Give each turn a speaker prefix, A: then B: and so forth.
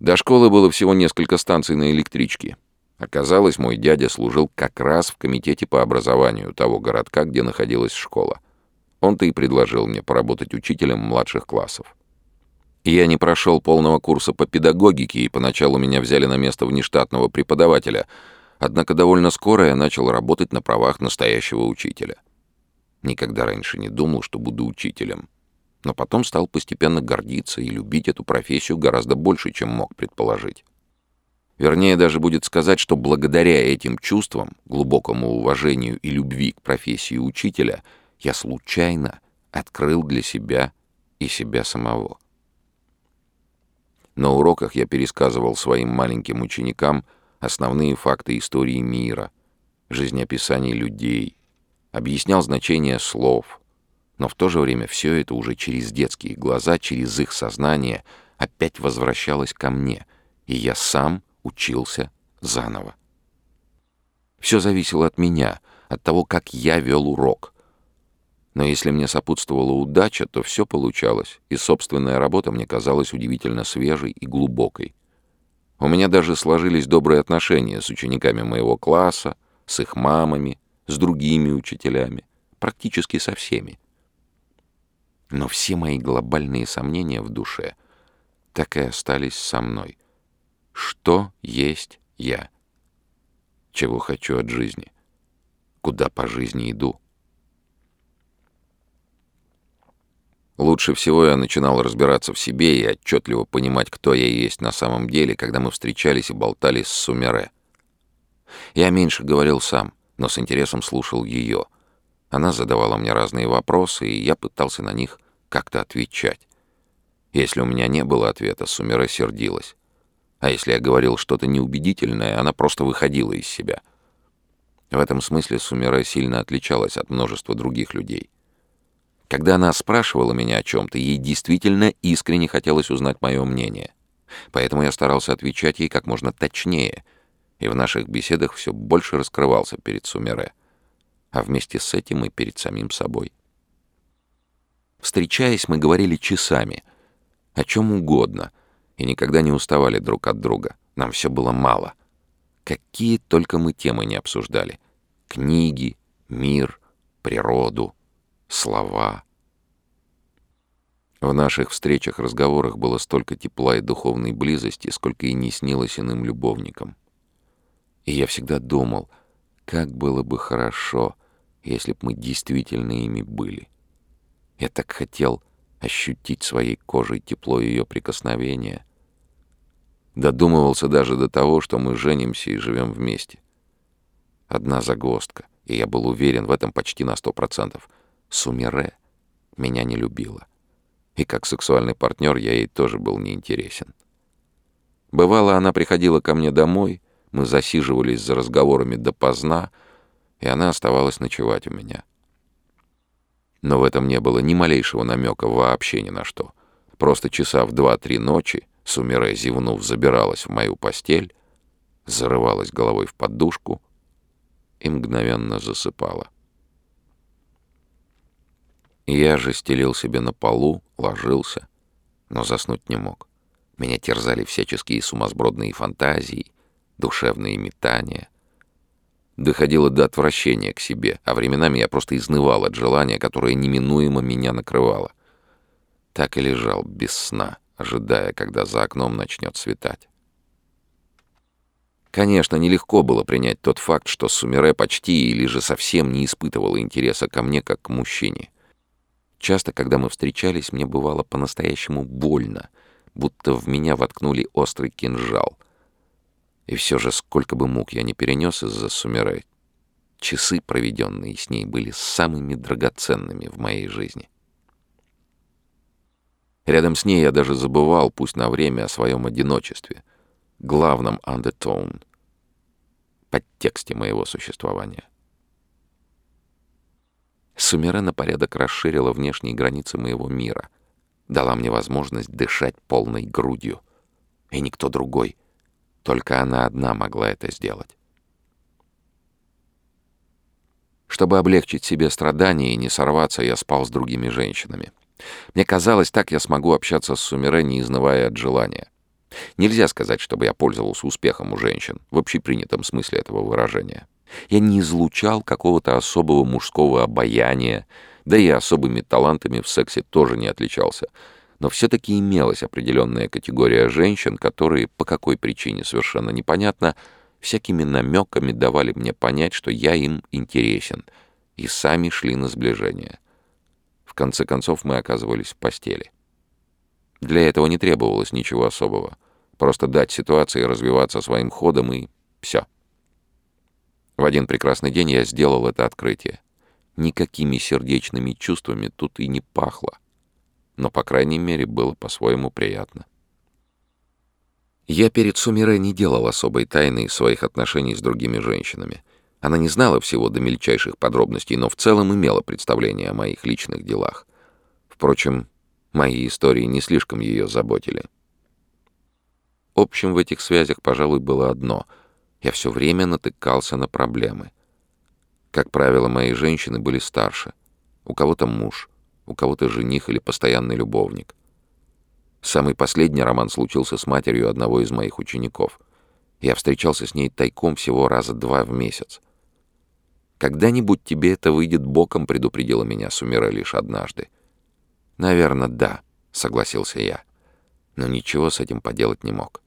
A: До школы было всего несколько станций на электричке. Оказалось, мой дядя служил как раз в комитете по образованию того городка, где находилась школа. Он-то и предложил мне поработать учителем младших классов. Я не прошел полного курса по педагогике, и поначалу меня взяли на место внештатного преподавателя, однако довольно скоро я начал работать на правах настоящего учителя. Никогда раньше не думал, что буду учителем. Но потом стал постепенно гордиться и любить эту профессию гораздо больше, чем мог предположить. Вернее, даже будет сказать, что благодаря этим чувствам, глубокому уважению и любви к профессии учителя, я случайно открыл для себя и себя самого. На уроках я пересказывал своим маленьким ученикам основные факты истории мира, жизнеописание людей, объяснял значение слов, но в то же время все это уже через детские глаза, через их сознание опять возвращалось ко мне, и я сам учился заново. Все зависело от меня, от того, как я вел урок. Но если мне сопутствовала удача, то все получалось, и собственная работа мне казалась удивительно свежей и глубокой. У меня даже сложились добрые отношения с учениками моего класса, с их мамами, с другими учителями, практически со всеми. Но все мои глобальные сомнения в душе так и остались со мной. Что есть я? Чего хочу от жизни? Куда по жизни иду? Лучше всего я начинал разбираться в себе и отчетливо понимать, кто я есть на самом деле, когда мы встречались и болтали с Сумере. Я меньше говорил сам, но с интересом слушал ее. Она задавала мне разные вопросы, и я пытался на них как-то отвечать. Если у меня не было ответа, Сумере сердилась. А если я говорил что-то неубедительное, она просто выходила из себя. В этом смысле Сумере сильно отличалась от множества других людей. Когда она спрашивала меня о чем-то, ей действительно искренне хотелось узнать мое мнение. Поэтому я старался отвечать ей как можно точнее, и в наших беседах все больше раскрывался перед Сумере, а вместе с этим и перед самим собой. Встречаясь, мы говорили часами, о чем угодно, и никогда не уставали друг от друга. Нам все было мало. Какие только мы темы не обсуждали. Книги, мир, природу, слова. В наших встречах, разговорах было столько тепла и духовной близости, сколько и не снилось иным любовникам. И я всегда думал, как было бы хорошо, если б мы действительно ими были. Я так хотел ощутить своей кожей тепло ее прикосновения. Додумывался даже до того, что мы женимся и живем вместе. Одна загвоздка, и я был уверен в этом почти на сто процентов — Сумире меня не любила. И как сексуальный партнер я ей тоже был неинтересен. Бывало, она приходила ко мне домой, мы засиживались за разговорами допоздна, и она оставалась ночевать у меня. Но в этом не было ни малейшего намека вообще ни на что. Просто часа в два-три ночи Сумире, зевнув, забиралась в мою постель, зарывалась головой в подушку и мгновенно засыпала. Я же стелил себе на полу, ложился, но заснуть не мог. Меня терзали всяческие сумасбродные фантазии, душевные метания. Доходило до отвращения к себе, а временами я просто изнывал от желания, которое неминуемо меня накрывало. Так и лежал без сна, ожидая, когда за окном начнет светать. Конечно, нелегко было принять тот факт, что Сумире почти или же совсем не испытывала интереса ко мне как к мужчине. Часто, когда мы встречались, мне бывало по-настоящему больно, будто в меня воткнули острый кинжал. И все же, сколько бы мук я не перенес из-за Сумеры, часы, проведенные с ней, были самыми драгоценными в моей жизни. Рядом с ней я даже забывал, пусть на время, о своем одиночестве, главном undertone, подтексте моего существования. Сумера на порядок расширила внешние границы моего мира, дала мне возможность дышать полной грудью. И никто другой, только она одна могла это сделать. Чтобы облегчить себе страдания и не сорваться, я спал с другими женщинами. Мне казалось, так я смогу общаться с Сумере, не изнывая от желания. Нельзя сказать, чтобы я пользовался успехом у женщин, в общепринятом смысле этого выражения. Я не излучал какого-то особого мужского обаяния, да и особыми талантами в сексе тоже не отличался. Но все-таки имелась определенная категория женщин, которые, по какой причине совершенно непонятно, всякими намеками давали мне понять, что я им интересен, и сами шли на сближение. В конце концов мы оказывались в постели. Для этого не требовалось ничего особого. Просто дать ситуации развиваться своим ходом и все. В один прекрасный день я сделал это открытие. Никакими сердечными чувствами тут и не пахло. Но, по крайней мере, было по-своему приятно. Я перед Сумире не делал особой тайны своих отношений с другими женщинами. Она не знала всего до мельчайших подробностей, но в целом имела представление о моих личных делах. Впрочем, мои истории не слишком ее заботили. Общим в этих связях, пожалуй, было одно — я все время натыкался на проблемы. Как правило, мои женщины были старше. У кого-то муж, у кого-то жених или постоянный любовник. Самый последний роман случился с матерью одного из моих учеников. Я встречался с ней тайком всего раза два в месяц. «Когда-нибудь тебе это выйдет боком», — предупредила меня Сумира лишь однажды. «Наверное, да», — согласился я. Но ничего с этим поделать не мог.